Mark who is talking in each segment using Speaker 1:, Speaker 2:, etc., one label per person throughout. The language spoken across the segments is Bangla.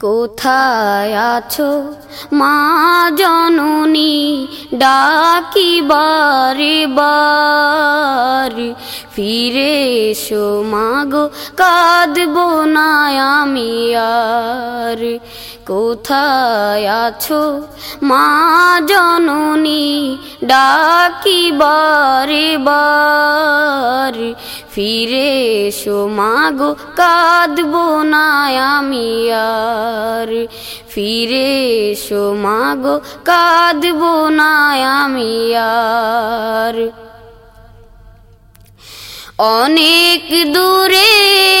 Speaker 1: কোথায় আছো? মা জননী ডাকি বারে। বার ফিরে এসো মাগো কাঁদবো না আমি আর। কোথায় আছো? মা জননী ডাকি বারে। বার ফিরে এসো মাগো কাঁদবো না আমি আর। ফিরে এসো মাগো কাঁদবো না আমি আর। অনেক দূরে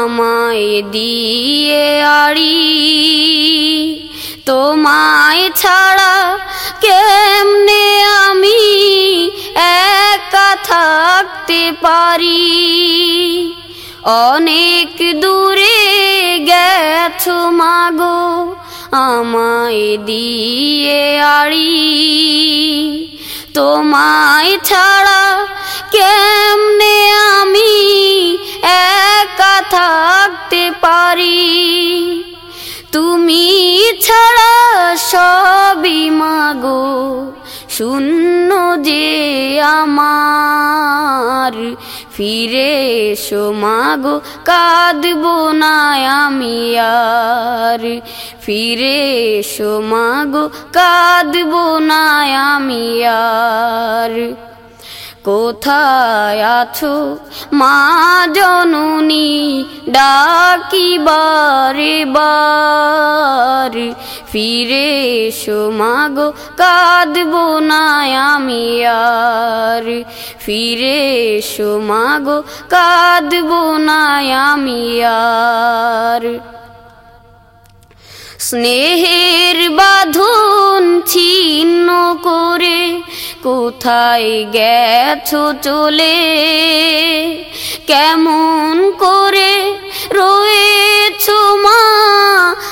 Speaker 1: আমায় দিয়ে আড়ি। তোমায় ছাড়া কেমনে আমি একা থাকতে পারি? অনেক দূরে গেছো মাগো, আমায় দিয়ে আড়ি। তোমায় ছাড়া কেমনে শূন্য যে আমার। ফিরে এসো মাগো বোনায়ামিয়ার না আমি আর। ফিরে এসো মাগো বোনায়ামি না আমি আর কোথায় আছো? মা জননী ডাকি বারে। বার ফিরে এসো মাগো কাঁদবো না আমি আর। ফিরে এসো মাগো কাঁদবো না আমি আর। স্নেহের বাঁধন কোথায় গেছো চলে? কেমন করে রয়েছো মা,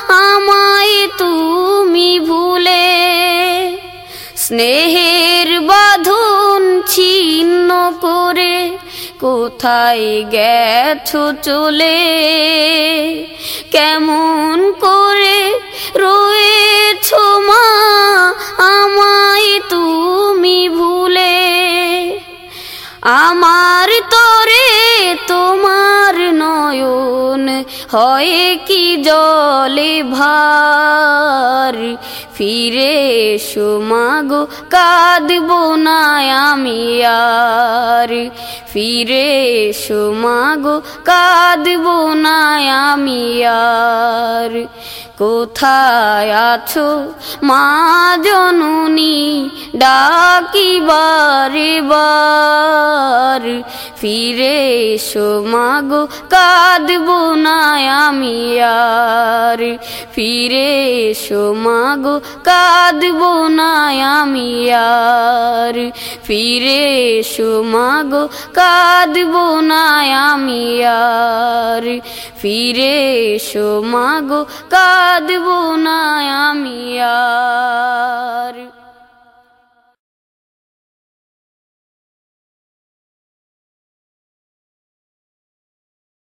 Speaker 1: আমায় তুমি ভুলে? স্নেহের বাঁধন ছিন্ন করে কোথায় গেছো চলে? কেমন করে রয়েছো আমার তরে তোমার নয়ন হয় কি জলে ভার? ফিরে সুমাগো কাঁদব না আমি আর। ফিরে এসো, মাগো, কাঁদবো আমি আর। কোথায় আছো, মা জননী ডাকি বারে। বার ফিরে এসো, মাগো, কাঁদবো আমি আর। ফিরে এসো, মাগো, কাঁদবো আমি আর। ফিরে এসো মাগো কাঁদব না আমি আর। ফিরে এসো মাগো কাঁদব না আমি আর।